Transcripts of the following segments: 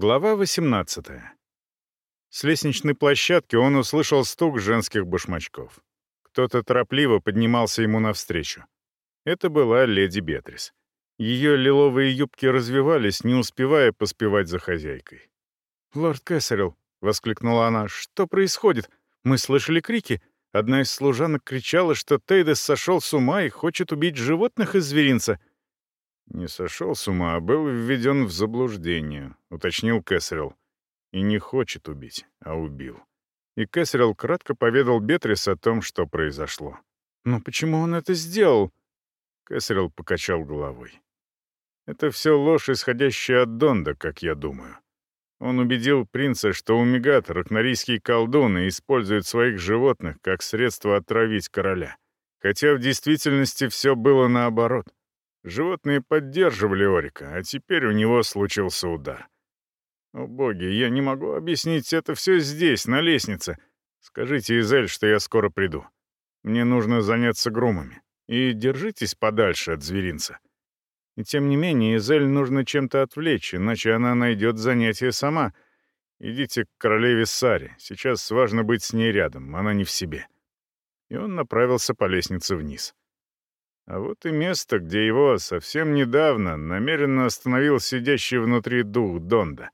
Глава 18. С лестничной площадки он услышал стук женских башмачков. Кто-то торопливо поднимался ему навстречу. Это была леди Бетрис. Ее лиловые юбки развивались, не успевая поспевать за хозяйкой. «Лорд Кэссерилл», — воскликнула она, — «что происходит? Мы слышали крики. Одна из служанок кричала, что Тейдес сошел с ума и хочет убить животных из зверинца. «Не сошел с ума, а был введен в заблуждение», — уточнил Кэссерилл. «И не хочет убить, а убил». И Кэссерилл кратко поведал Бетрис о том, что произошло. «Но почему он это сделал?» Кэссерилл покачал головой. «Это все ложь, исходящая от Донда, как я думаю. Он убедил принца, что Умигат, ракнорийский колдун, и использует своих животных как средство отравить короля. Хотя в действительности все было наоборот. Животные поддерживали Орика, а теперь у него случился удар. О боги, я не могу объяснить это все здесь, на лестнице. Скажите, Изель, что я скоро приду. Мне нужно заняться грумами. И держитесь подальше от зверинца. И тем не менее, Изель нужно чем-то отвлечь, иначе она найдет занятие сама. Идите к королеве Саре. Сейчас важно быть с ней рядом, она не в себе. И он направился по лестнице вниз. А вот и место, где его совсем недавно намеренно остановил сидящий внутри дух Донда.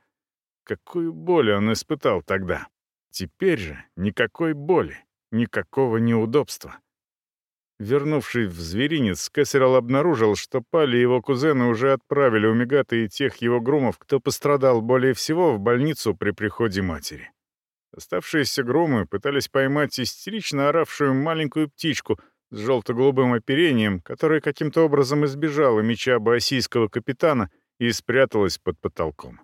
Какую боль он испытал тогда. Теперь же никакой боли, никакого неудобства. Вернувшись в зверинец, Кэссерал обнаружил, что Пали и его кузены уже отправили у Мегата и тех его грумов, кто пострадал более всего, в больницу при приходе матери. Оставшиеся грумы пытались поймать истерично оравшую маленькую птичку — с желто-голубым оперением, которая каким-то образом избежала меча боосийского капитана и спряталась под потолком.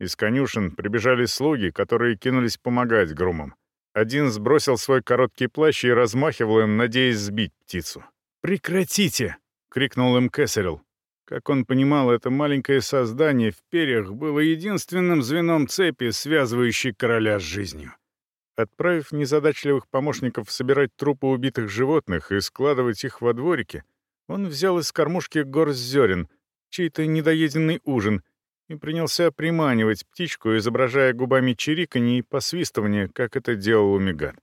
Из конюшен прибежали слуги, которые кинулись помогать грумам. Один сбросил свой короткий плащ и размахивал им, надеясь сбить птицу. «Прекратите!» — крикнул им Кэссерилл. Как он понимал, это маленькое создание в перьях было единственным звеном цепи, связывающей короля с жизнью. Отправив незадачливых помощников собирать трупы убитых животных и складывать их во дворике, он взял из кормушки горсть зерен, чей-то недоеденный ужин, и принялся приманивать птичку, изображая губами чириканье и посвистывание, как это делал Умигат.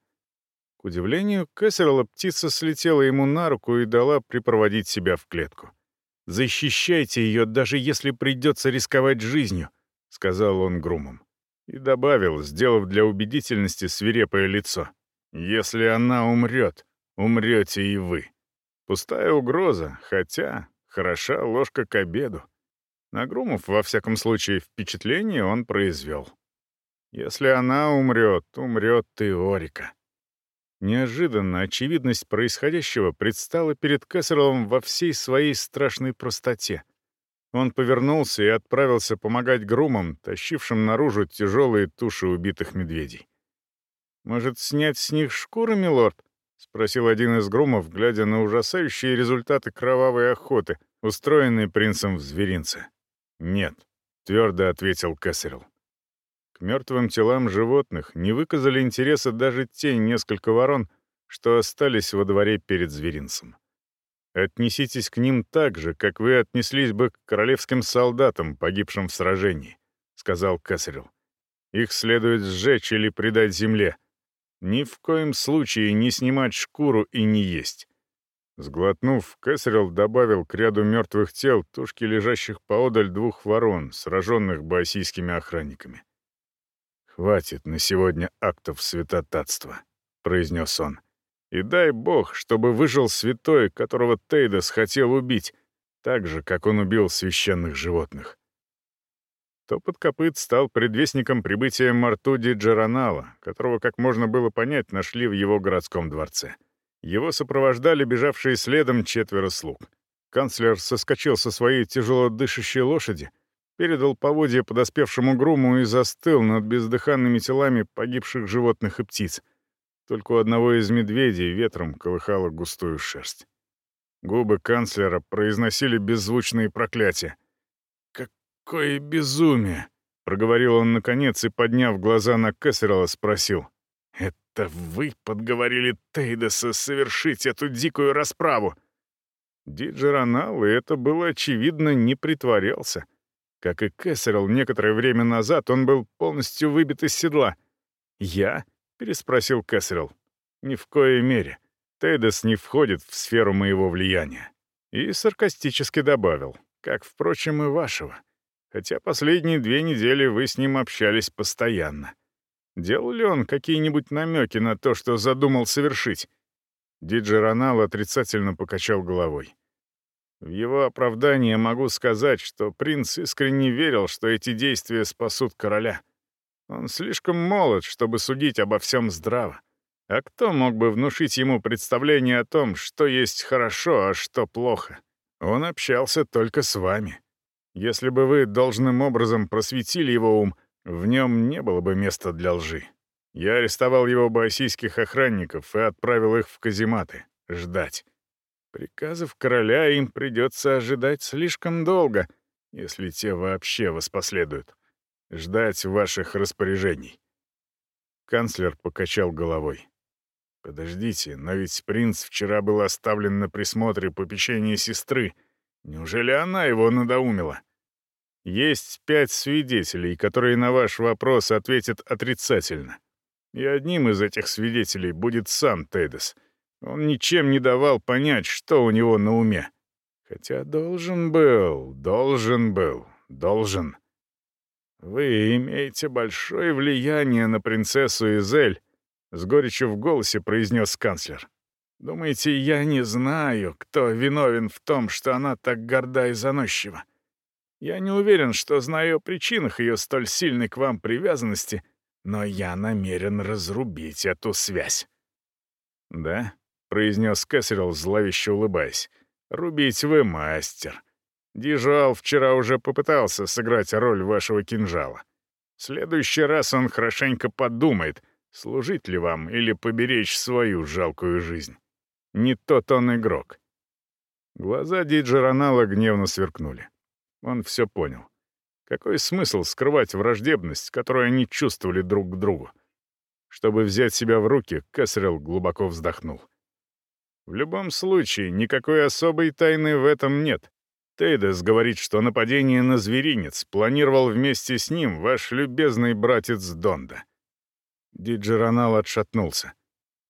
К удивлению, Кэссерла птица слетела ему на руку и дала припроводить себя в клетку. «Защищайте ее, даже если придется рисковать жизнью», — сказал он грумом. И добавил, сделав для убедительности свирепое лицо. «Если она умрет, умрете и вы». Пустая угроза, хотя хороша ложка к обеду. На Грумов, во всяком случае, впечатление он произвел. Если она умрет, умрет ты, Орика. Неожиданно очевидность происходящего предстала перед Кессерлом во всей своей страшной простоте. Он повернулся и отправился помогать грумам, тащившим наружу тяжелые туши убитых медведей. «Может, снять с них шкуры, милорд?» — спросил один из грумов, глядя на ужасающие результаты кровавой охоты, устроенной принцем в зверинце. «Нет», — твердо ответил Кэссерилл. К мертвым телам животных не выказали интереса даже те несколько ворон, что остались во дворе перед зверинцем. Отнеситесь к ним так же, как вы отнеслись бы к королевским солдатам, погибшим в сражении», — сказал Кесарел. «Их следует сжечь или предать земле. Ни в коем случае не снимать шкуру и не есть». Сглотнув, Кесарел добавил к ряду мертвых тел тушки лежащих поодаль двух ворон, сраженных боосийскими охранниками. «Хватит на сегодня актов святотатства», — произнес он. И дай бог, чтобы выжил святой, которого Тейдос хотел убить, так же, как он убил священных животных. Топот копыт стал предвестником прибытия Мартуди Джаранала, которого, как можно было понять, нашли в его городском дворце. Его сопровождали бежавшие следом четверо слуг. Канцлер соскочил со своей тяжело дышащей лошади, передал поводья подоспевшему груму и застыл над бездыханными телами погибших животных и птиц — только у одного из медведей ветром колыхала густую шерсть. Губы канцлера произносили беззвучные проклятия. «Какое безумие!» — проговорил он наконец и, подняв глаза на Кессерла, спросил. «Это вы подговорили Тейдеса совершить эту дикую расправу?» Диджеронал, и это было очевидно, не притворялся. Как и Кэссерилл некоторое время назад, он был полностью выбит из седла. «Я?» — переспросил Кэссерилл. «Ни в коей мере. Тейдес не входит в сферу моего влияния». И саркастически добавил, как, впрочем, и вашего. Хотя последние две недели вы с ним общались постоянно. Делал ли он какие-нибудь намеки на то, что задумал совершить? Диджи Ронал отрицательно покачал головой. В его оправдание могу сказать, что принц искренне верил, что эти действия спасут короля. Он слишком молод, чтобы судить обо всем здраво. А кто мог бы внушить ему представление о том, что есть хорошо, а что плохо? Он общался только с вами. Если бы вы должным образом просветили его ум, в нем не было бы места для лжи. Я арестовал его боосийских охранников и отправил их в казематы. Ждать. Приказов короля им придется ожидать слишком долго, если те вообще воспоследуют. Ждать ваших распоряжений. Канцлер покачал головой. «Подождите, но ведь принц вчера был оставлен на присмотре попечения сестры. Неужели она его надоумила?» «Есть пять свидетелей, которые на ваш вопрос ответят отрицательно. И одним из этих свидетелей будет сам Тедес. Он ничем не давал понять, что у него на уме. Хотя должен был, должен был, должен. Вы имеете большое влияние на принцессу Изель, с горечью в голосе произнес канцлер. «Думаете, я не знаю, кто виновен в том, что она так горда и заносчива? Я не уверен, что знаю о причинах ее столь сильной к вам привязанности, но я намерен разрубить эту связь». «Да?» — произнес Кэссерилл, зловеще улыбаясь. «Рубить вы мастер. Дижуал вчера уже попытался сыграть роль вашего кинжала. В следующий раз он хорошенько подумает, Служить ли вам или поберечь свою жалкую жизнь? Не тот он игрок. Глаза Диджи Ронала гневно сверкнули. Он все понял. Какой смысл скрывать враждебность, которую они чувствовали друг к другу? Чтобы взять себя в руки, Кэссерилл глубоко вздохнул. В любом случае, никакой особой тайны в этом нет. Тейдес говорит, что нападение на зверинец планировал вместе с ним ваш любезный братец Донда. Диджеронал отшатнулся.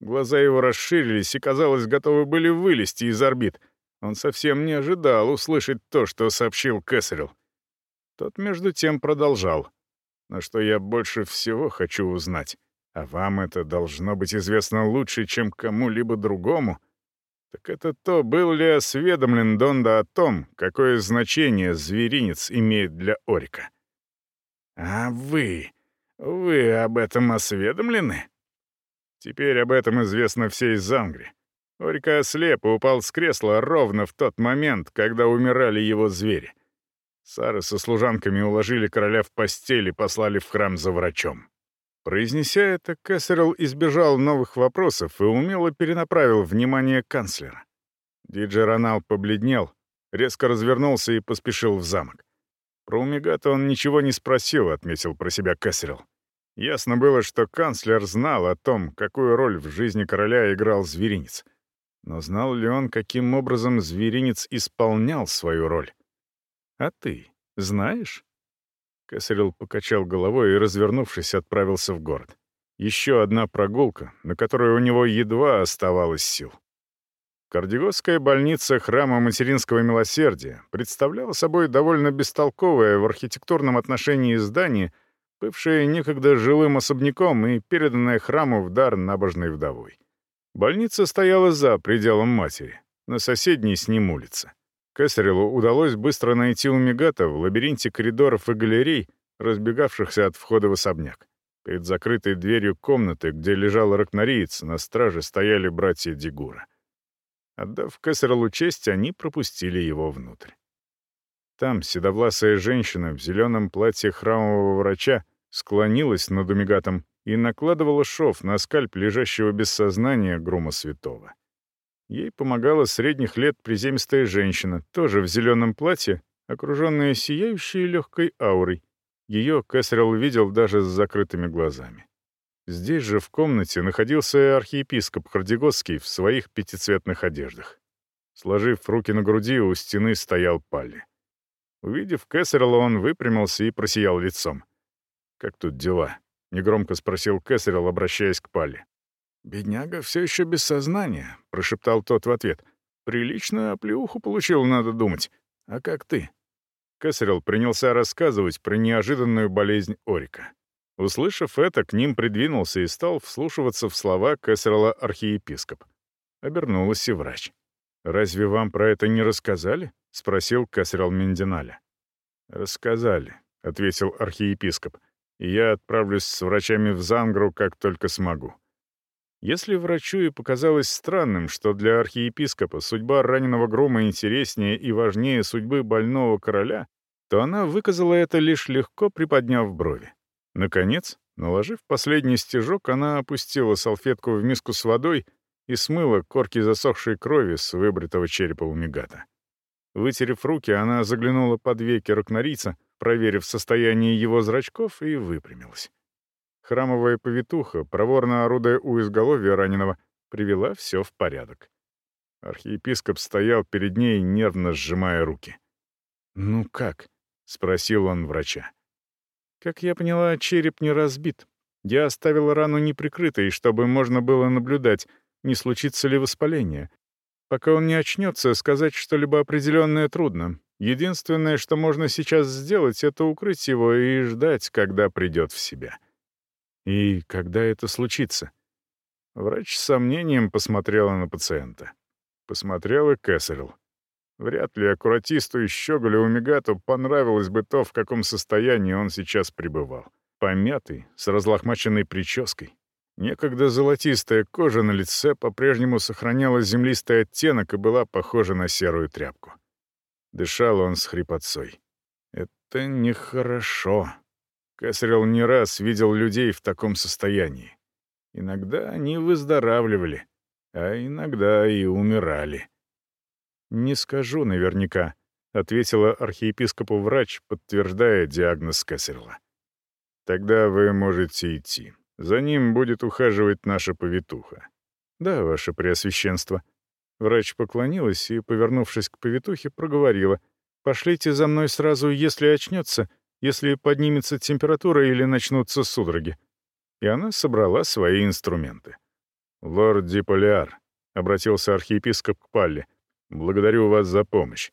Глаза его расширились и, казалось, готовы были вылезти из орбит. Он совсем не ожидал услышать то, что сообщил Кэссерилл. Тот, между тем, продолжал. «Но что я больше всего хочу узнать, а вам это должно быть известно лучше, чем кому-либо другому, так это то, был ли осведомлен Донда о том, какое значение зверинец имеет для Орика. «А вы...» «Вы об этом осведомлены?» Теперь об этом известно всей Зангре. Орика ослеп и упал с кресла ровно в тот момент, когда умирали его звери. Сары со служанками уложили короля в постель и послали в храм за врачом. Произнеся это, Кессерл избежал новых вопросов и умело перенаправил внимание канцлера. Диджей Ронал побледнел, резко развернулся и поспешил в замок. Про Умигата он ничего не спросил, отметил про себя Кессерл. Ясно было, что канцлер знал о том, какую роль в жизни короля играл зверинец. Но знал ли он, каким образом зверинец исполнял свою роль? «А ты знаешь?» Кесарел покачал головой и, развернувшись, отправился в город. Еще одна прогулка, на которой у него едва оставалось сил. Кардиотская больница Храма Материнского Милосердия представляла собой довольно бестолковое в архитектурном отношении здание, бывшее некогда жилым особняком и переданное храму в дар набожной вдовой. Больница стояла за пределом матери, на соседней с ним улице. Кесарелу удалось быстро найти Умигата в лабиринте коридоров и галерей, разбегавшихся от входа в особняк. Перед закрытой дверью комнаты, где лежал ракнориец, на страже стояли братья Дигура. Отдав Кессерлу честь, они пропустили его внутрь. Там седовласая женщина в зеленом платье храмового врача склонилась над умигатом и накладывала шов на скальп лежащего без сознания грума святого. Ей помогала средних лет приземистая женщина, тоже в зеленом платье, окруженная сияющей легкой аурой. Ее Кэссерилл видел даже с закрытыми глазами. Здесь же, в комнате, находился архиепископ Хардигосский в своих пятицветных одеждах. Сложив руки на груди, у стены стоял Палли. Увидев Кэссерла, он выпрямился и просиял лицом. «Как тут дела?» — негромко спросил Кэссерл, обращаясь к Пале. «Бедняга все еще без сознания», — прошептал тот в ответ. «Приличную оплеуху получил, надо думать. А как ты?» Кэссерл принялся рассказывать про неожиданную болезнь Орика. Услышав это, к ним придвинулся и стал вслушиваться в слова Кэссерла архиепископ. Обернулась и врач. «Разве вам про это не рассказали?» — спросил Кэссерл Мендиналя. «Рассказали», — ответил архиепископ. «И я отправлюсь с врачами в Зангру, как только смогу». Если врачу и показалось странным, что для архиепископа судьба раненого грома интереснее и важнее судьбы больного короля, то она выказала это лишь легко приподняв брови. Наконец, наложив последний стежок, она опустила салфетку в миску с водой и смыла корки засохшей крови с выбритого черепа у Мегата. Вытерев руки, она заглянула под веки ракнорийца, проверив состояние его зрачков, и выпрямилась. Храмовая повитуха, проворно орудуя у изголовья раненого, привела все в порядок. Архиепископ стоял перед ней, нервно сжимая руки. «Ну как?» — спросил он врача. «Как я поняла, череп не разбит. Я оставил рану неприкрытой, чтобы можно было наблюдать, не случится ли воспаление. Пока он не очнется, сказать что-либо определенное трудно. Единственное, что можно сейчас сделать, это укрыть его и ждать, когда придет в себя». И когда это случится? Врач с сомнением посмотрела на пациента. Посмотрела Кэссерилл. Вряд ли аккуратисту и щеголю Умигату понравилось бы то, в каком состоянии он сейчас пребывал. Помятый, с разлохмаченной прической. Некогда золотистая кожа на лице по-прежнему сохраняла землистый оттенок и была похожа на серую тряпку. Дышал он с хрипотцой. «Это нехорошо», Кэссерилл не раз видел людей в таком состоянии. Иногда они выздоравливали, а иногда и умирали. «Не скажу наверняка», — ответила архиепископу врач, подтверждая диагноз Кэссерилла. «Тогда вы можете идти. За ним будет ухаживать наша повитуха». «Да, ваше преосвященство». Врач поклонилась и, повернувшись к повитухе, проговорила. «Пошлите за мной сразу, если очнется, если поднимется температура или начнутся судороги. И она собрала свои инструменты. «Лорд Диполиар», — обратился архиепископ к Палли, — «благодарю вас за помощь».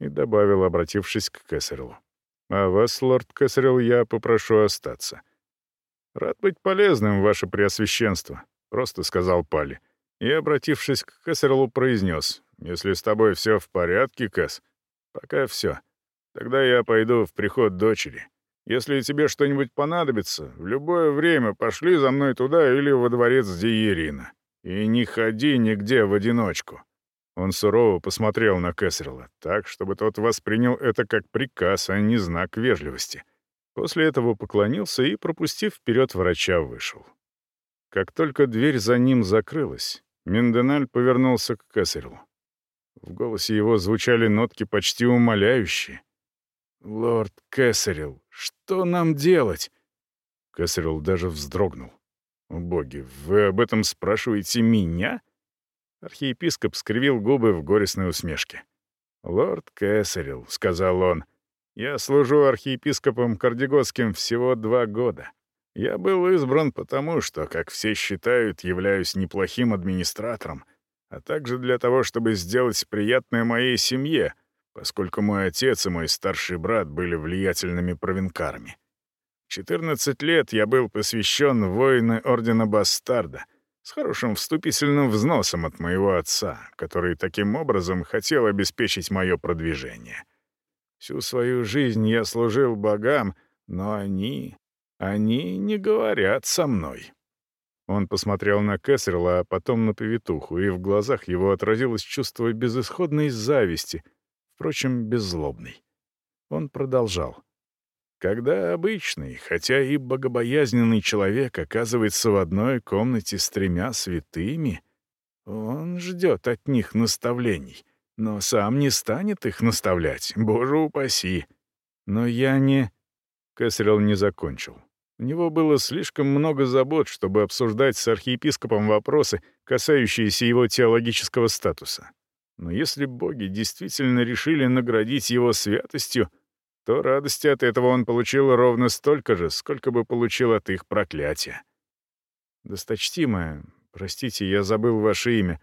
И добавил, обратившись к Кэссерлу. «А вас, лорд Кэссерилл, я попрошу остаться». «Рад быть полезным, ваше преосвященство», — просто сказал Палли. И, обратившись к Кэссерлу, произнес, «Если с тобой все в порядке, Кэс, пока все. Тогда я пойду в приход дочери. Если тебе что-нибудь понадобится, в любое время пошли за мной туда или во дворец Диерина. И не ходи нигде в одиночку». Он сурово посмотрел на Кэссерла, так, чтобы тот воспринял это как приказ, а не знак вежливости. После этого поклонился и, пропустив вперед врача, вышел. Как только дверь за ним закрылась, Менденаль повернулся к Кэссерлу. В голосе его звучали нотки почти умоляющие. «Лорд Кэссерилл, что нам делать?» Кэссерилл даже вздрогнул. «О боги, вы об этом спрашиваете меня?» Архиепископ скривил губы в горестной усмешке. «Лорд Кэссерилл», — сказал он, — «я служу архиепископом Кардеготским всего два года. Я был избран потому, что, как все считают, являюсь неплохим администратором, а также для того, чтобы сделать приятное моей семье, поскольку мой отец и мой старший брат были влиятельными провинкарами. В 14 лет я был посвящен воины Ордена Бастарда с хорошим вступительным взносом от моего отца, который таким образом хотел обеспечить мое продвижение. Всю свою жизнь я служил богам, но они... они не говорят со мной. Он посмотрел на Кэссерла, а потом на повитуху, и в глазах его отразилось чувство безысходной зависти — впрочем, беззлобный. Он продолжал. Когда обычный, хотя и богобоязненный человек оказывается в одной комнате с тремя святыми, он ждет от них наставлений, но сам не станет их наставлять, боже упаси. Но я не... Кэссерилл не закончил. У него было слишком много забот, чтобы обсуждать с архиепископом вопросы, касающиеся его теологического статуса. Но если боги действительно решили наградить его святостью, то радости от этого он получил ровно столько же, сколько бы получил от их проклятия. «Досточтимая, простите, я забыл ваше имя.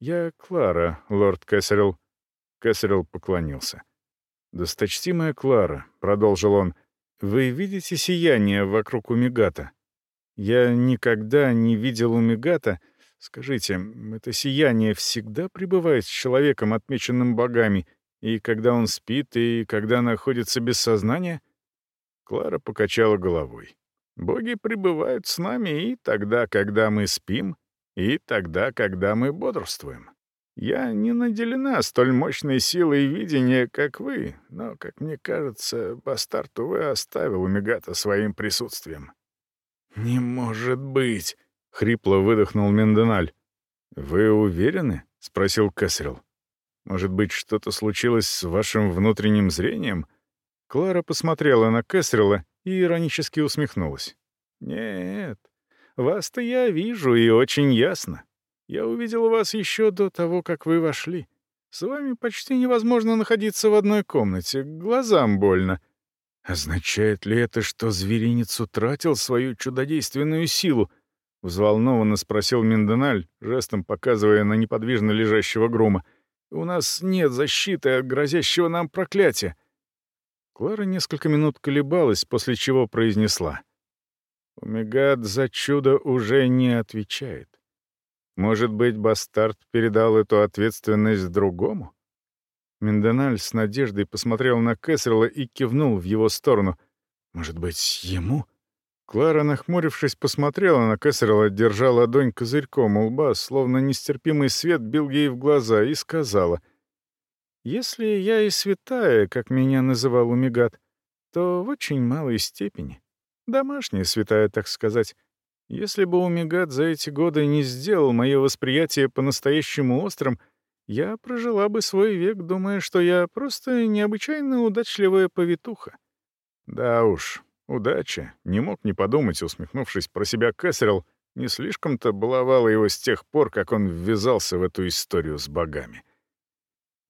Я Клара, лорд Кэссерилл». Кэссерилл поклонился. «Досточтимая Клара», — продолжил он, — «вы видите сияние вокруг Умигата? Я никогда не видел Умигата. Скажите, это сияние всегда пребывает с человеком, отмеченным богами, и когда он спит, и когда находится без сознания?» Клара покачала головой. «Боги пребывают с нами и тогда, когда мы спим, и тогда, когда мы бодрствуем. Я не наделена столь мощной силой видения, как вы, но, как мне кажется, бастард, увы, оставил Мегата своим присутствием». «Не может быть!» — хрипло выдохнул Менденаль. «Вы уверены?» — спросил Кэссерилл. «Может быть, что-то случилось с вашим внутренним зрением?» Клара посмотрела на Кэссерилла и иронически усмехнулась. «Нет, вас-то я вижу и очень ясно. Я увидел вас еще до того, как вы вошли. С вами почти невозможно находиться в одной комнате, глазам больно. Означает ли это, что зверинец утратил свою чудодейственную силу? Взволнованно спросил Минденаль, жестом показывая на неподвижно лежащего грума. «У нас нет защиты от грозящего нам проклятия». Клара несколько минут колебалась, после чего произнесла. «Умигад за чудо уже не отвечает. Может быть, бастард передал эту ответственность другому? Минденаль с надеждой посмотрел на Кэссерла и кивнул в его сторону. Может быть, ему? Клара, нахмурившись, посмотрела на Кэссерла, держа ладонь козырьком у лба, словно нестерпимый свет бил ей в глаза, и сказала, «Если я и святая, как меня называл Умигат, то в очень малой степени. Домашняя святая, так сказать. Если бы Умигат за эти годы не сделал мое восприятие по-настоящему острым, я прожила бы свой век, думая, что я просто необычайно удачливая повитуха. Да уж, удача, не мог не подумать, усмехнувшись про себя Кэссерилл, не слишком-то баловала его с тех пор, как он ввязался в эту историю с богами.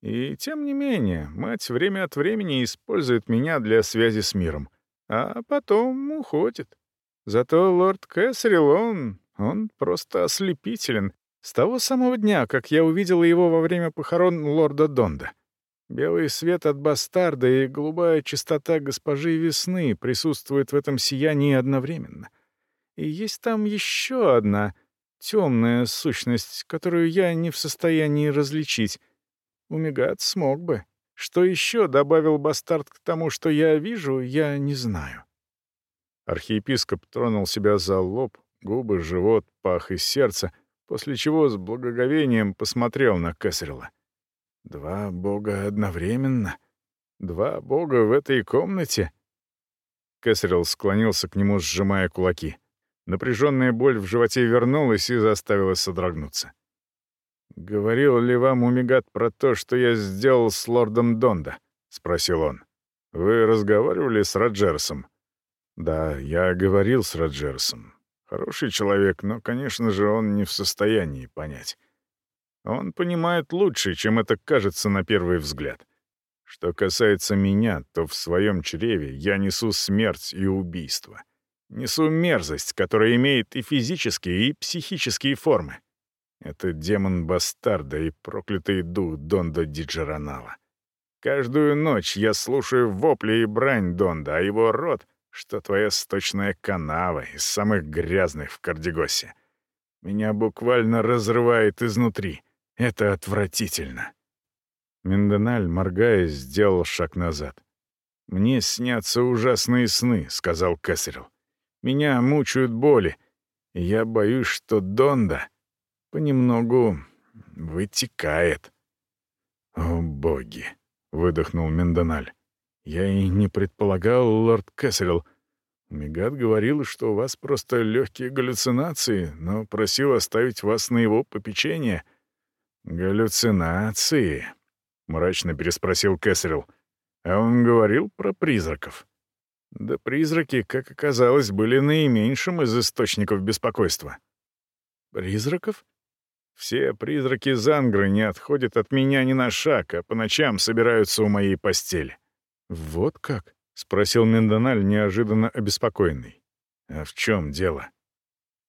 И тем не менее, мать время от времени использует меня для связи с миром, а потом уходит. Зато лорд Кэссерилл, он... он просто ослепителен. С того самого дня, как я увидела его во время похорон лорда Донда. Белый свет от бастарда и голубая чистота госпожи Весны присутствуют в этом сиянии одновременно. И есть там еще одна темная сущность, которую я не в состоянии различить. Умигат смог бы. Что еще добавил бастард к тому, что я вижу, я не знаю. Архиепископ тронул себя за лоб, губы, живот, пах и сердце, после чего с благоговением посмотрел на Кесарела. «Два бога одновременно? Два бога в этой комнате?» Кесарел склонился к нему, сжимая кулаки. Напряженная боль в животе вернулась и заставила содрогнуться. «Говорил ли вам Умигат про то, что я сделал с лордом Донда?» — спросил он. «Вы разговаривали с Роджерсом?» Да, я говорил с Роджерсом. Хороший человек, но, конечно же, он не в состоянии понять. Он понимает лучше, чем это кажется на первый взгляд. Что касается меня, то в своем чреве я несу смерть и убийство. Несу мерзость, которая имеет и физические, и психические формы. Это демон бастарда и проклятый дух Донда Диджеронала. Каждую ночь я слушаю вопли и брань Донда, а его рот что твоя сточная канава из самых грязных в Кардегосе. Меня буквально разрывает изнутри. Это отвратительно. Минденаль, моргая, сделал шаг назад. «Мне снятся ужасные сны», — сказал Кэссерилл. «Меня мучают боли, и я боюсь, что Донда понемногу вытекает». «О, боги!» — выдохнул Минденаль. «Я и не предполагал, лорд Кэссерилл. Мегат говорил, что у вас просто легкие галлюцинации, но просил оставить вас на его попечение». «Галлюцинации?» — мрачно переспросил Кэссерилл. «А он говорил про призраков?» «Да призраки, как оказалось, были наименьшим из источников беспокойства». «Призраков?» Все призраки Зангры не отходят от меня ни на шаг, а по ночам собираются у моей постели». «Вот как?» — спросил Мендональ, неожиданно обеспокоенный. «А в чем дело?»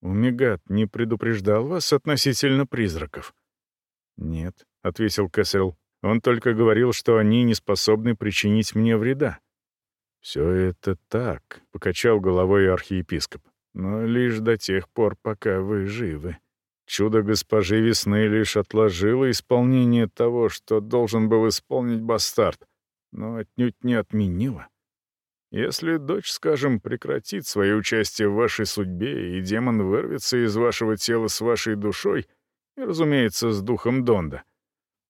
«Умигат не предупреждал вас относительно призраков?» «Нет», — ответил Кэссел. «Он только говорил, что они не способны причинить мне вреда». «Все это так», — покачал головой архиепископ. «Но лишь до тех пор, пока вы живы. Чудо госпожи Весны лишь отложило исполнение того, что должен был исполнить бастард, но отнюдь не отменило. Если дочь, скажем, прекратит свое участие в вашей судьбе, и демон вырвется из вашего тела с вашей душой, разумеется, с духом Донда,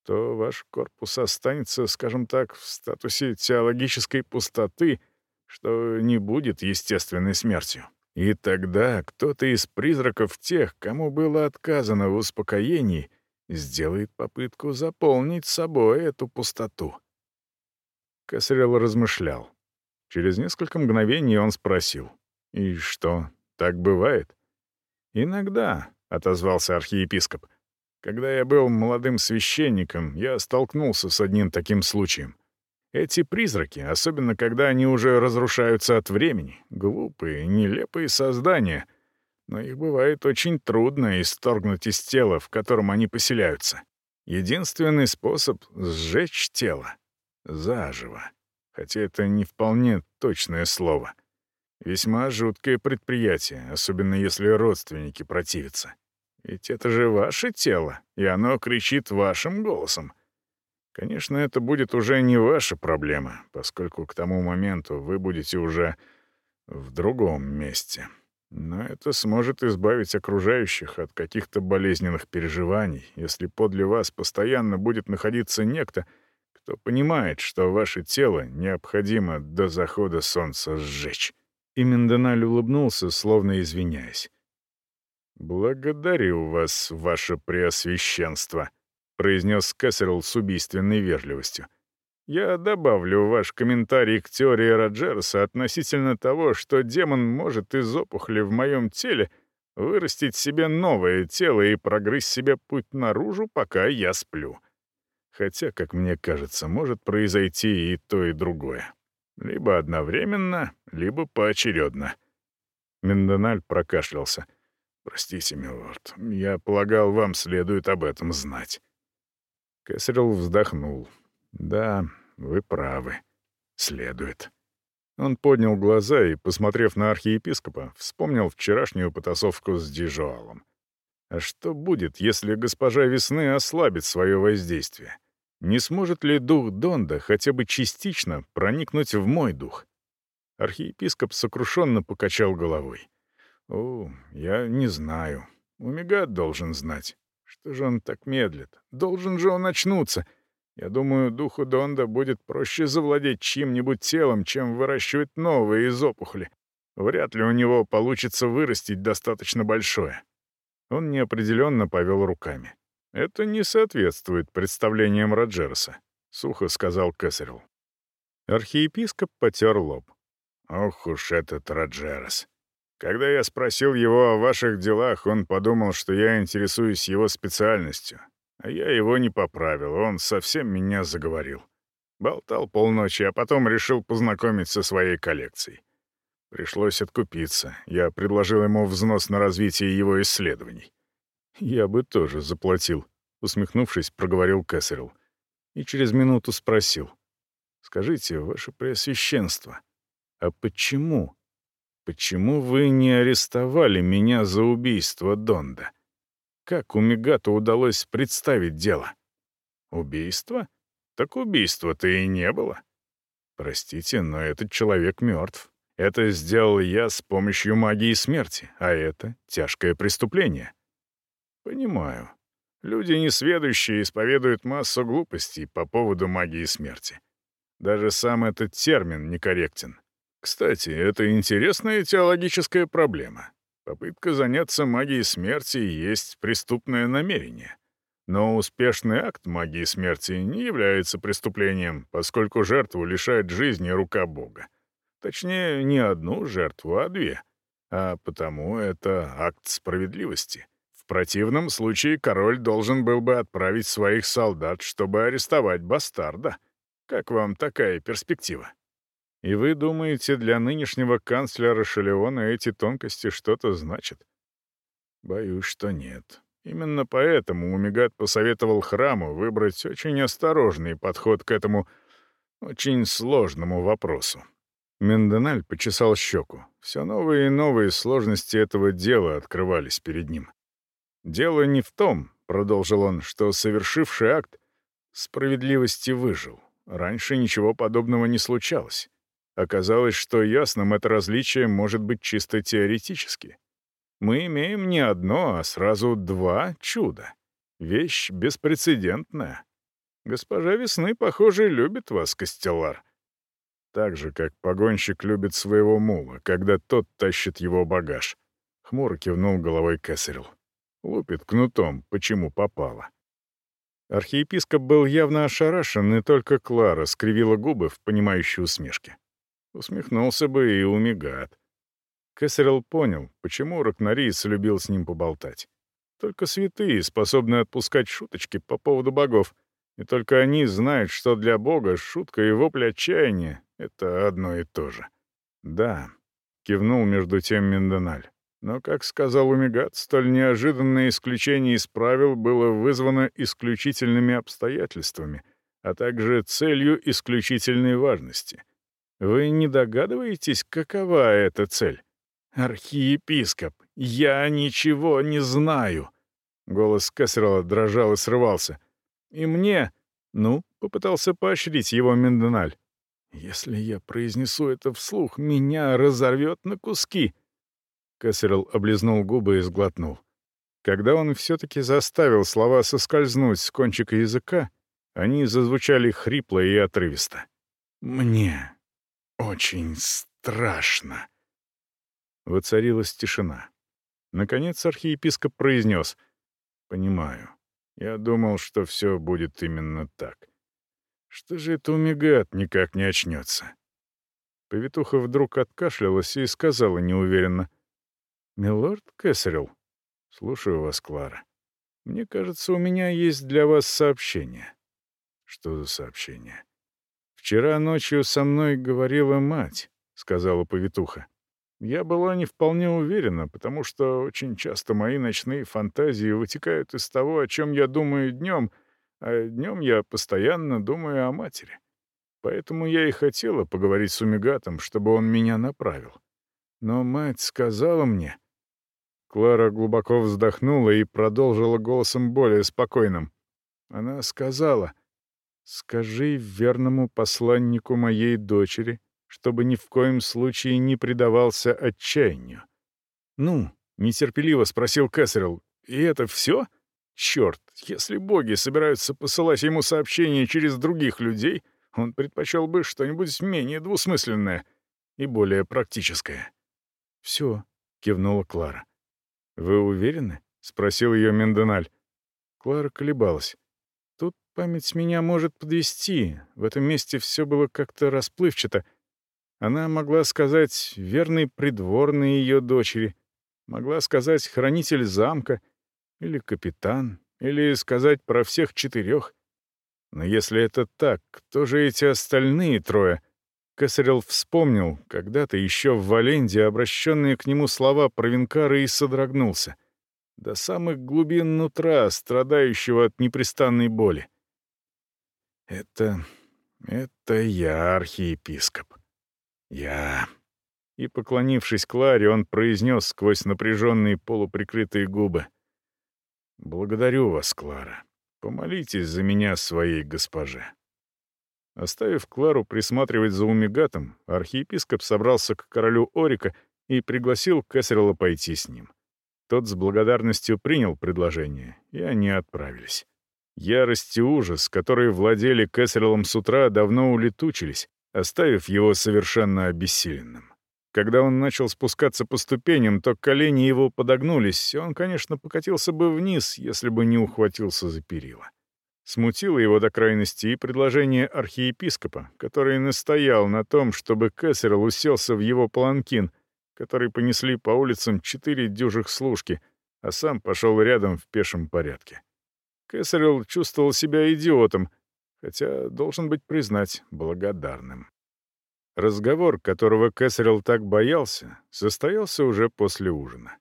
то ваш корпус останется, скажем так, в статусе теологической пустоты, что не будет естественной смертью. И тогда кто-то из призраков тех, кому было отказано в успокоении, сделает попытку заполнить собой эту пустоту. Кесарел размышлял. Через несколько мгновений он спросил. «И что, так бывает?» «Иногда», — отозвался архиепископ. «Когда я был молодым священником, я столкнулся с одним таким случаем. Эти призраки, особенно когда они уже разрушаются от времени, глупые, нелепые создания, но их бывает очень трудно исторгнуть из тела, в котором они поселяются. Единственный способ — сжечь тело. Заживо хотя это не вполне точное слово. Весьма жуткое предприятие, особенно если родственники противятся. Ведь это же ваше тело, и оно кричит вашим голосом. Конечно, это будет уже не ваша проблема, поскольку к тому моменту вы будете уже в другом месте. Но это сможет избавить окружающих от каких-то болезненных переживаний, если подле вас постоянно будет находиться некто — кто понимает, что ваше тело необходимо до захода солнца сжечь». И Минденаль улыбнулся, словно извиняясь. «Благодарю вас, ваше преосвященство», — произнес Кэссерл с убийственной вежливостью. «Я добавлю ваш комментарий к теории Роджерса относительно того, что демон может из опухоли в моем теле вырастить себе новое тело и прогрызть себе путь наружу, пока я сплю. Хотя, как мне кажется, может произойти и то, и другое. Либо одновременно, либо поочередно. Мендональ прокашлялся. «Простите, милорд, я полагал, вам следует об этом знать». Кэссерилл вздохнул. «Да, вы правы. Следует». Он поднял глаза и, посмотрев на архиепископа, вспомнил вчерашнюю потасовку с Дижуалом. А что будет, если госпожа Весны ослабит свое воздействие? Не сможет ли дух Донда хотя бы частично проникнуть в мой дух? Архиепископ сокрушенно покачал головой. «О, я не знаю. Умигат должен знать. Что же он так медлит? Должен же он очнуться. Я думаю, духу Донда будет проще завладеть чьим-нибудь телом, чем выращивать новые из опухоли. Вряд ли у него получится вырастить достаточно большое». Он неопределенно повел руками. «Это не соответствует представлениям Роджерса», — сухо сказал Кесарел. Архиепископ потер лоб. «Ох уж этот Роджерс. Когда я спросил его о ваших делах, он подумал, что я интересуюсь его специальностью. А я его не поправил, он совсем меня заговорил. Болтал полночи, а потом решил познакомить со своей коллекцией. Пришлось откупиться. Я предложил ему взнос на развитие его исследований. «Я бы тоже заплатил», — усмехнувшись, проговорил Кэссерилл. И через минуту спросил. «Скажите, ваше преосвященство, а почему? Почему вы не арестовали меня за убийство Донда? Как у Мегату удалось представить дело? Убийство? Так убийства-то и не было. Простите, но этот человек мертв. Это сделал я с помощью магии смерти, а это тяжкое преступление. Понимаю. Люди несведущие исповедуют массу глупостей по поводу магии смерти. Даже сам этот термин некорректен. Кстати, это интересная теологическая проблема. Попытка заняться магией смерти есть преступное намерение. Но успешный акт магии смерти не является преступлением, поскольку жертву лишает жизни рука Бога. Точнее, не одну жертву, а две. А потому это акт справедливости — В противном случае король должен был бы отправить своих солдат, чтобы арестовать бастарда. Как вам такая перспектива? И вы думаете, для нынешнего канцлера Шелеона эти тонкости что-то значат? Боюсь, что нет. Именно поэтому Умигат посоветовал храму выбрать очень осторожный подход к этому очень сложному вопросу. Менденаль почесал щеку. Все новые и новые сложности этого дела открывались перед ним. «Дело не в том», — продолжил он, — «что совершивший акт справедливости выжил. Раньше ничего подобного не случалось. Оказалось, что ясным это различие может быть чисто теоретически. Мы имеем не одно, а сразу два чуда. Вещь беспрецедентная. Госпожа Весны, похоже, любит вас, Костеллар. Так же, как погонщик любит своего мула, когда тот тащит его багаж. Хмуро кивнул головой Кесарел. Лупит кнутом, почему попало. Архиепископ был явно ошарашен, и только Клара скривила губы в понимающей усмешке. Усмехнулся бы и Умигат. Кесарел понял, почему Ракнарис любил с ним поболтать. Только святые способны отпускать шуточки по поводу богов, и только они знают, что для бога шутка и вопль отчаяния — это одно и то же. «Да», — кивнул между тем Минденаль. Но, как сказал Умигат, столь неожиданное исключение из правил было вызвано исключительными обстоятельствами, а также целью исключительной важности — вы не догадываетесь, какова эта цель? Архиепископ, я ничего не знаю. Голос Кассерла дрожал и срывался. И мне... Ну, попытался поощрить его Менденаль. Если я произнесу это вслух, меня разорвет на куски. Кассерл облизнул губы и сглотнул. Когда он все-таки заставил слова соскользнуть с кончика языка, они зазвучали хрипло и отрывисто. «Мне очень страшно». Воцарилась тишина. Наконец архиепископ произнес. «Понимаю. Я думал, что все будет именно так. Что же это Умигат никак не очнется?» Повитуха вдруг откашлялась и сказала неуверенно. «Милорд Кэссерилл, слушаю вас, Клара. Мне кажется, у меня есть для вас сообщение». «Что за сообщение?» «Вчера ночью со мной говорила мать», — сказала повитуха. Я была не вполне уверена, потому что очень часто мои ночные фантазии вытекают из того, о чем я думаю днем, а днем я постоянно думаю о матери. Поэтому я и хотела поговорить с Умигатом, чтобы он меня направил. Но мать сказала мне... Клара глубоко вздохнула и продолжила голосом более спокойным. Она сказала... Скажи верному посланнику моей дочери, чтобы ни в коем случае не предавался отчаянию. «Ну?» — нетерпеливо спросил Кэссерилл. «И это все? Черт, если боги собираются посылать ему сообщения через других людей, он предпочел бы что-нибудь менее двусмысленное и более практическое». «Все», — кивнула Клара. «Вы уверены?» — спросил ее Менденаль. Клара колебалась. Память меня может подвести. В этом месте все было как-то расплывчато. Она могла сказать верный придворный ее дочери, могла сказать хранитель замка или капитан, или сказать про всех четырех. Но если это так, кто же эти остальные трое? Кесарел вспомнил, когда-то еще в Валенде обращенные к нему слова Провинкара и содрогнулся. До самых глубин нутра, страдающего от непрестанной боли. Это... это я, архиепископ. Я... И, поклонившись Кларе, он произнес сквозь напряженные полуприкрытые губы. «Благодарю вас, Клара. Помолитесь за меня своей госпоже». Оставив Клару присматривать за Умигатом, архиепископ собрался к королю Орика и пригласил Кесарела пойти с ним. Тот с благодарностью принял предложение, и они отправились. Ярость и ужас, которые владели Кэссерлом с утра, давно улетучились, оставив его совершенно обессиленным. Когда он начал спускаться по ступеням, то колени его подогнулись, и он, конечно, покатился бы вниз, если бы не ухватился за перила. Смутило его до крайности и предложение архиепископа, который настоял на том, чтобы Кэссерл уселся в его паланкин, который понесли по улицам четыре дюжих служки, а сам пошел рядом в пешем порядке. Кэссерилл чувствовал себя идиотом, хотя, должен быть признать, благодарным. Разговор, которого Кэссерилл так боялся, состоялся уже после ужина.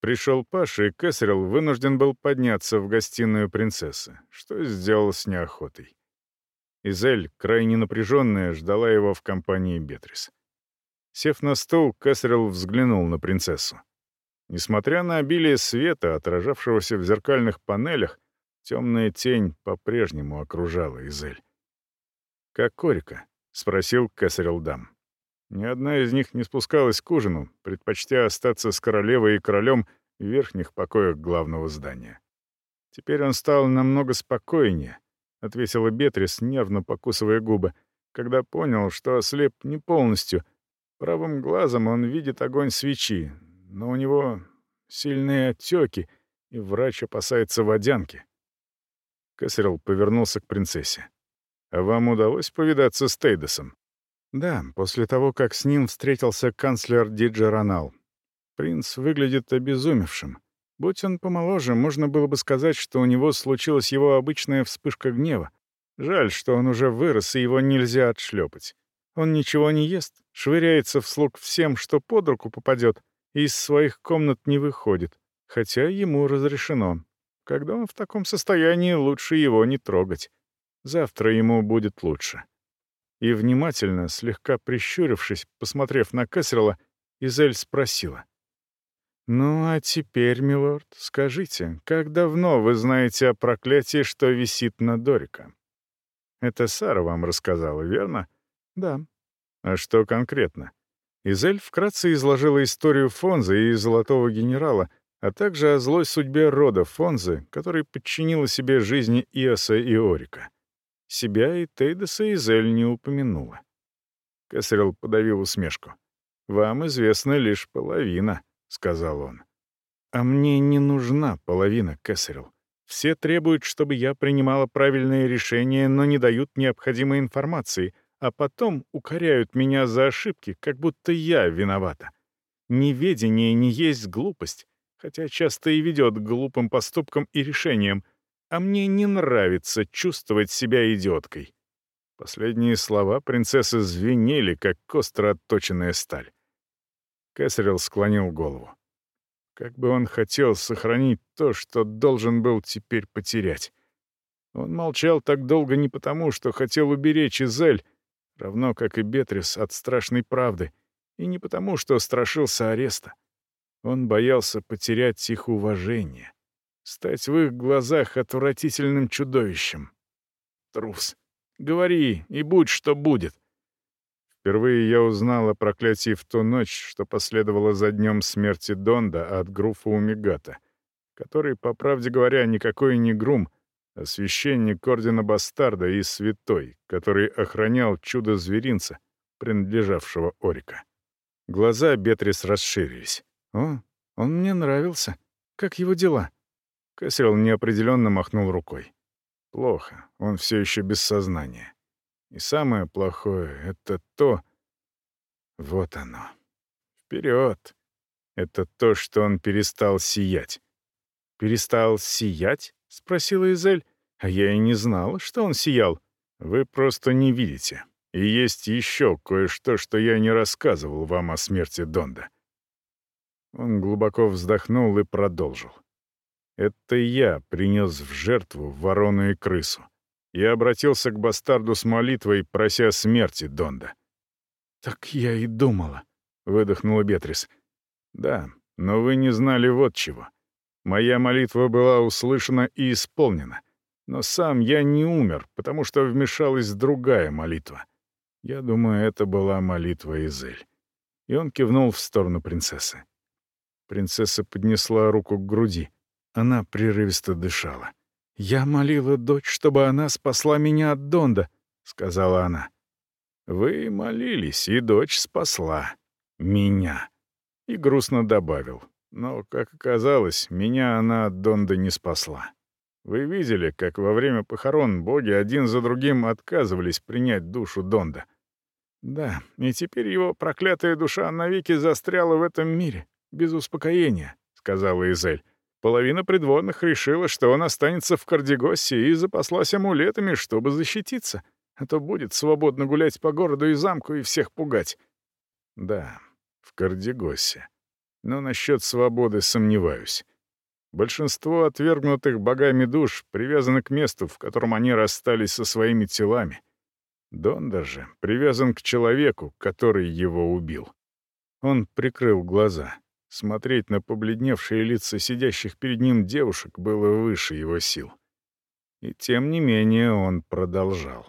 Пришел Паша, и Кэссерилл вынужден был подняться в гостиную принцессы, что сделал с неохотой. Изель, крайне напряженная, ждала его в компании Бетрис. Сев на стол, Кэссерилл взглянул на принцессу. Несмотря на обилие света, отражавшегося в зеркальных панелях, темная тень по-прежнему окружала Изель. «Как Корика?» — спросил Кэссерилл Дам. Ни одна из них не спускалась к ужину, предпочтя остаться с королевой и королем в верхних покоях главного здания. Теперь он стал намного спокойнее, — ответила Бетрис, нервно покусывая губы, когда понял, что ослеп не полностью. Правым глазом он видит огонь свечи, но у него сильные отеки, и врач опасается водянки. Кэссерилл повернулся к принцессе. «А вам удалось повидаться с Тейдосом?» Да, после того, как с ним встретился канцлер Диджи Ронал. Принц выглядит обезумевшим. Будь он помоложе, можно было бы сказать, что у него случилась его обычная вспышка гнева. Жаль, что он уже вырос, и его нельзя отшлепать. Он ничего не ест, швыряется вслуг всем, что под руку попадет, и из своих комнат не выходит, хотя ему разрешено. Когда он в таком состоянии, лучше его не трогать. Завтра ему будет лучше и, внимательно, слегка прищурившись, посмотрев на Кэссерла, Изель спросила. «Ну а теперь, милорд, скажите, как давно вы знаете о проклятии, что висит на Дорика?» «Это Сара вам рассказала, верно?» «Да». «А что конкретно?» Изель вкратце изложила историю Фонзы и Золотого Генерала, а также о злой судьбе рода Фонзы, который подчинила себе жизни Иоса и Орика. Себя и Тейдеса Изель не упомянула. Кэссерилл подавил усмешку. «Вам известна лишь половина», — сказал он. «А мне не нужна половина, Кэссерилл. Все требуют, чтобы я принимала правильные решения, но не дают необходимой информации, а потом укоряют меня за ошибки, как будто я виновата. Неведение не есть глупость, хотя часто и ведет к глупым поступкам и решениям, а мне не нравится чувствовать себя идиоткой». Последние слова принцессы звенели, как остро отточенная сталь. Кэссерилл склонил голову. Как бы он хотел сохранить то, что должен был теперь потерять. Он молчал так долго не потому, что хотел уберечь Изель, равно как и Бетрис от страшной правды, и не потому, что страшился ареста. Он боялся потерять их уважение стать в их глазах отвратительным чудовищем. Трус. Говори, и будь что будет. Впервые я узнал о проклятии в ту ночь, что последовало за днем смерти Донда от Груфа Умигата, который, по правде говоря, никакой не Грум, а священник Ордена Бастарда и святой, который охранял чудо зверинца, принадлежавшего Орика. Глаза Бетрис расширились. «О, он мне нравился. Как его дела?» Кэссел неопределенно махнул рукой. Плохо, он все еще без сознания. И самое плохое — это то... Вот оно. Вперед! Это то, что он перестал сиять. «Перестал сиять?» — спросила Изель. «А я и не знала, что он сиял. Вы просто не видите. И есть еще кое-что, что я не рассказывал вам о смерти Донда». Он глубоко вздохнул и продолжил. Это я принес в жертву ворону и крысу. Я обратился к бастарду с молитвой, прося смерти Донда. «Так я и думала», — выдохнула Бетрис. «Да, но вы не знали вот чего. Моя молитва была услышана и исполнена. Но сам я не умер, потому что вмешалась другая молитва. Я думаю, это была молитва Изель». И он кивнул в сторону принцессы. Принцесса поднесла руку к груди. Она прерывисто дышала. «Я молила дочь, чтобы она спасла меня от Донда», — сказала она. «Вы молились, и дочь спасла. Меня». И грустно добавил. «Но, как оказалось, меня она от Донда не спасла. Вы видели, как во время похорон боги один за другим отказывались принять душу Донда. Да, и теперь его проклятая душа навеки застряла в этом мире, без успокоения», — сказала Изель. Половина придворных решила, что он останется в Кардигосе и запаслась амулетами, чтобы защититься, а то будет свободно гулять по городу и замку и всех пугать. Да, в Кардигосе. Но насчет свободы сомневаюсь. Большинство отвергнутых богами душ привязаны к месту, в котором они расстались со своими телами. Дондер же привязан к человеку, который его убил. Он прикрыл глаза. Смотреть на побледневшие лица сидящих перед ним девушек было выше его сил. И тем не менее он продолжал.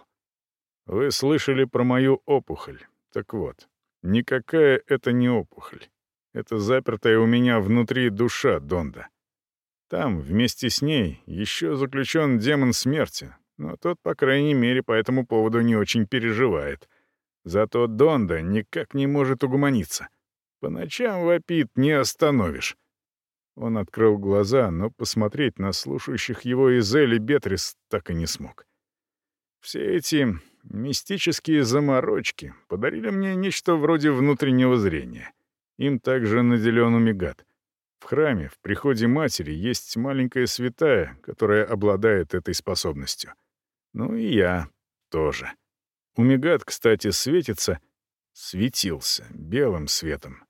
«Вы слышали про мою опухоль. Так вот, никакая это не опухоль. Это запертая у меня внутри душа Донда. Там, вместе с ней, еще заключен демон смерти, но тот, по крайней мере, по этому поводу не очень переживает. Зато Донда никак не может угомониться. По ночам вопит, не остановишь. Он открыл глаза, но посмотреть на слушающих его Изель и Бетрис так и не смог. Все эти мистические заморочки подарили мне нечто вроде внутреннего зрения. Им также наделен Умигат — в храме, в приходе матери, есть маленькая святая, которая обладает этой способностью. Ну и я тоже. Умигат, кстати, светится, светился белым светом.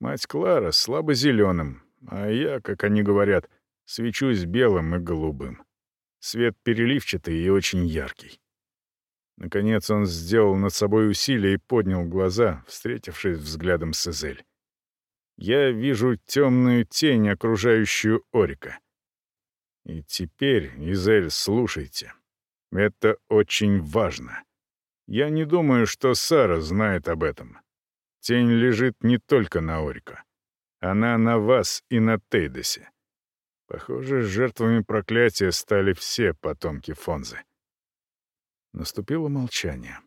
Мать Клара — слабо-зеленым, а я, как они говорят, свечусь белым и голубым. Свет переливчатый и очень яркий. Наконец он сделал над собой усилие и поднял глаза, встретившись взглядом с Эзель я вижу темную тень, окружающую Орика. И теперь, Изель, слушайте. Это очень важно. Я не думаю, что Сара знает об этом. Тень лежит не только на Орика. Она на вас и на Тейдосе. Похоже, жертвами проклятия стали все потомки Фонзы. Наступило молчание.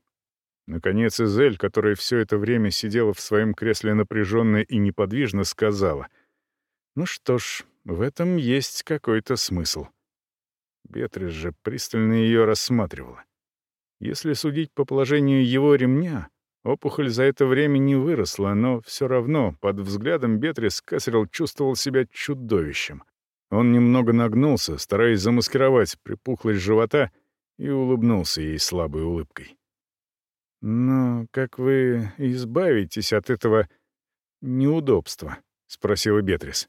Наконец Изель, которая все это время сидела в своем кресле напряженно и неподвижно, сказала, «Ну что ж, в этом есть какой-то смысл». Бетрис же пристально ее рассматривала. Если судить по положению его ремня, опухоль за это время не выросла, но все равно под взглядом Бетрис Кэссерилл чувствовал себя чудовищем. Он немного нагнулся, стараясь замаскировать припухлость живота, и улыбнулся ей слабой улыбкой. «Но как вы избавитесь от этого неудобства?» — спросила Бетрис.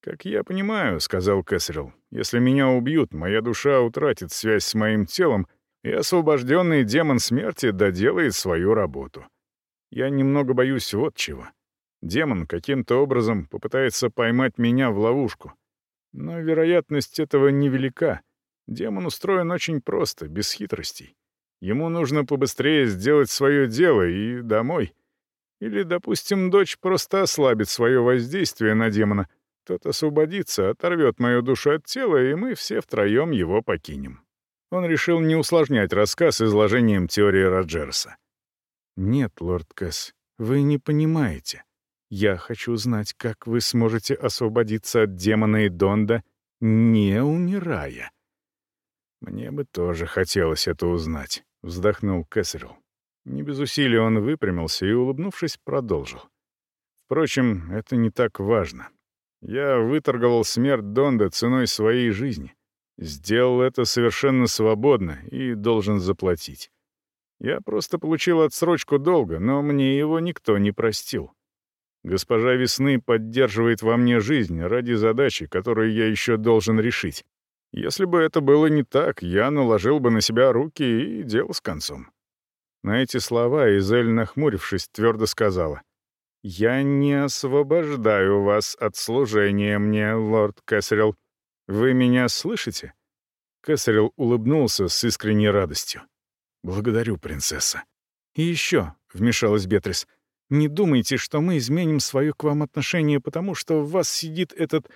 «Как я понимаю», — сказал Кэссерилл, — «если меня убьют, моя душа утратит связь с моим телом, и освобожденный демон смерти доделает свою работу. Я немного боюсь вот чего. Демон каким-то образом попытается поймать меня в ловушку. Но вероятность этого невелика. Демон устроен очень просто, без хитростей. Ему нужно побыстрее сделать свое дело и домой. Или, допустим, дочь просто ослабит свое воздействие на демона. Тот освободится, оторвет мою душу от тела, и мы все втроем его покинем. Он решил не усложнять рассказ изложением теории Роджерса. «Нет, лорд Кэс, вы не понимаете. Я хочу знать, как вы сможете освободиться от демона и Донда, не умирая». Мне бы тоже хотелось это узнать. — вздохнул Кэссерилл. Не без усилий он выпрямился и, улыбнувшись, продолжил. «Впрочем, это не так важно. Я выторговал смерть Донда ценой своей жизни. Сделал это совершенно свободно и должен заплатить. Я просто получил отсрочку долга, но мне его никто не простил. Госпожа Весны поддерживает во мне жизнь ради задачи, которую я еще должен решить. Если бы это было не так, я наложил бы на себя руки и дело с концом. На эти слова Изель, нахмурившись, твердо сказала. «Я не освобождаю вас от служения мне, лорд Кэссерилл. Вы меня слышите?» Кэссерилл улыбнулся с искренней радостью. «Благодарю, принцесса». «И еще», — вмешалась Бетрис, — «не думайте, что мы изменим свое к вам отношение, потому что в вас сидит этот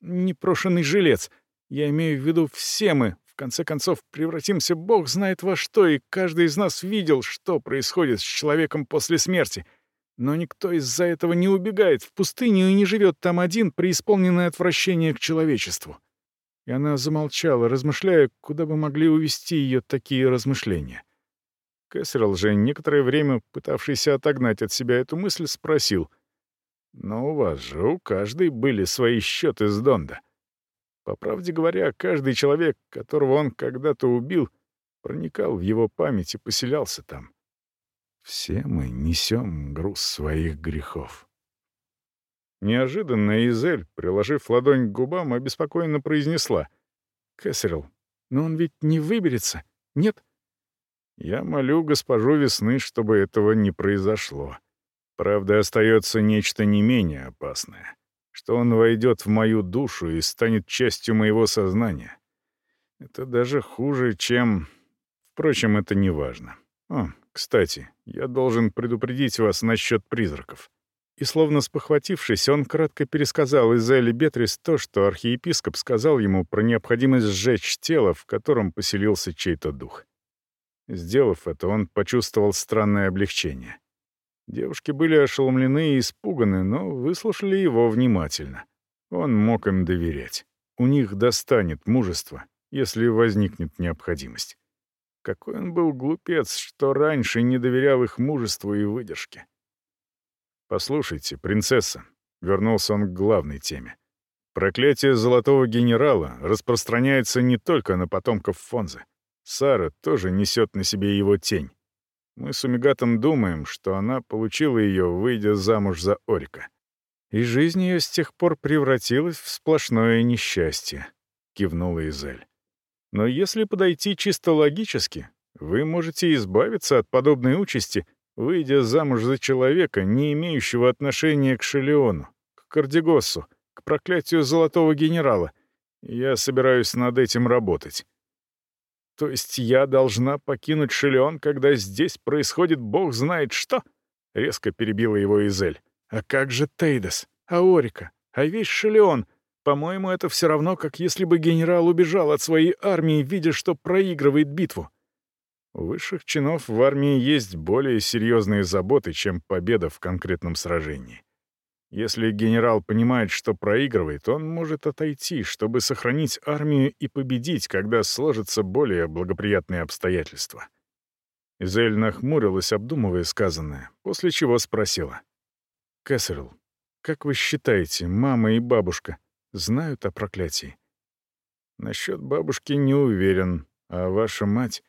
непрошенный жилец. Я имею в виду все мы, в конце концов, превратимся бог знает во что, и каждый из нас видел, что происходит с человеком после смерти. Но никто из-за этого не убегает в пустыню и не живет там один, преисполненное отвращение к человечеству. И она замолчала, размышляя, куда бы могли увести ее такие размышления. Кэссерилл же, некоторое время пытавшийся отогнать от себя эту мысль, спросил. «Но у вас же у каждой были свои счеты с Донда. По правде говоря, каждый человек, которого он когда-то убил, проникал в его память и поселялся там. Все мы несем груз своих грехов. Неожиданно Изель, приложив ладонь к губам, обеспокоенно произнесла. «Кэссерилл, но он ведь не выберется, нет?» «Я молю госпожу Весны, чтобы этого не произошло. Правда, остается нечто не менее опасное, что он войдет в мою душу и станет частью моего сознания. Это даже хуже, чем... Впрочем, это не важно. О, кстати, я должен предупредить вас насчет призраков. И словно спохватившись, он кратко пересказал Изеле Бетрис то, что архиепископ сказал ему про необходимость сжечь тело, в котором поселился чей-то дух. Сделав это, он почувствовал странное облегчение. Девушки были ошеломлены и испуганы, но выслушали его внимательно. Он мог им доверять. У них достанет мужество, если возникнет необходимость. Какой он был глупец, что раньше не доверял их мужеству и выдержке. «Послушайте, принцесса», — вернулся он к главной теме. «Проклятие Золотого Генерала распространяется не только на потомков Фонзы. Сара тоже несет на себе его тень. Мы с Умигатом думаем, что она получила ее, выйдя замуж за Орика. И жизнь ее с тех пор превратилась в сплошное несчастье», — кивнула Изель. «Но если подойти чисто логически, вы можете избавиться от подобной участи — выйдя замуж за человека, не имеющего отношения к Шелеону, к Кардигоссу, к проклятию Золотого Генерала. Я собираюсь над этим работать. То есть я должна покинуть Шелеон, когда здесь происходит бог знает что? Резко перебила его Изель. А как же Тейдес, Аорика, а весь Шелеон? По-моему, это все равно, как если бы генерал убежал от своей армии, видя, что проигрывает битву. У высших чинов в армии есть более серьезные заботы, чем победа в конкретном сражении. Если генерал понимает, что проигрывает, он может отойти, чтобы сохранить армию и победить, когда сложатся более благоприятные обстоятельства. Изель нахмурилась, обдумывая сказанное, после чего спросила. «Кэссерилл, как вы считаете, мама и бабушка знают о проклятии?» «Насчет бабушки не уверен, а ваша мать...»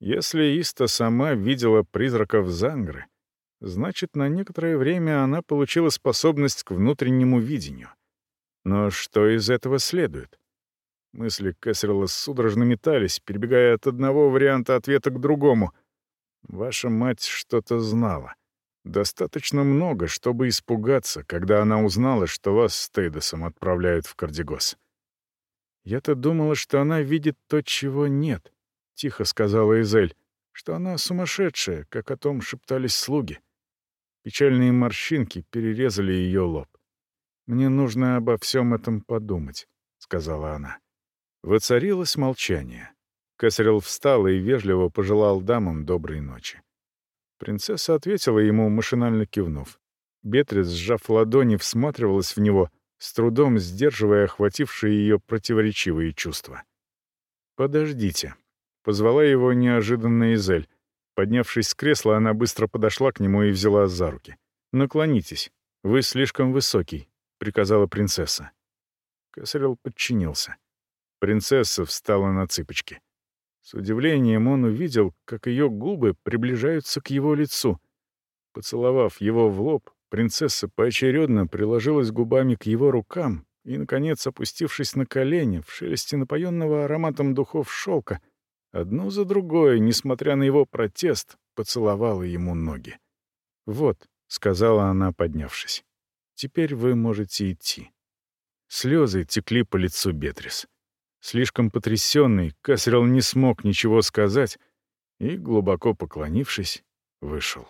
Если Иста сама видела призраков Зангры, значит, на некоторое время она получила способность к внутреннему видению. Но что из этого следует? Мысли Кэссерла судорожно метались, перебегая от одного варианта ответа к другому. Ваша мать что-то знала. Достаточно много, чтобы испугаться, когда она узнала, что вас с Тейдосом отправляют в Кардигос. Я-то думала, что она видит то, чего нет — тихо сказала Изель, что она сумасшедшая, как о том шептались слуги. Печальные морщинки перерезали ее лоб. «Мне нужно обо всем этом подумать», — сказала она. Воцарилось молчание. Кесарел встал и вежливо пожелал дамам доброй ночи. Принцесса ответила ему, машинально кивнув. Бетрис, сжав ладони, всматривалась в него, с трудом сдерживая охватившие ее противоречивые чувства. «Подождите», Позвала его неожиданно Изель. Поднявшись с кресла, она быстро подошла к нему и взяла за руки. «Наклонитесь. Вы слишком высокий», — приказала принцесса. Кесарел подчинился. Принцесса встала на цыпочки. С удивлением он увидел, как ее губы приближаются к его лицу. Поцеловав его в лоб, принцесса поочередно приложилась губами к его рукам и, наконец, опустившись на колени в шелесте напоенного ароматом духов шелка, Одну за другой, несмотря на его протест, поцеловала ему ноги. «Вот», — сказала она, поднявшись, — «теперь вы можете идти». Слезы текли по лицу Бетрис. Слишком потрясенный, Касрел не смог ничего сказать и, глубоко поклонившись, вышел.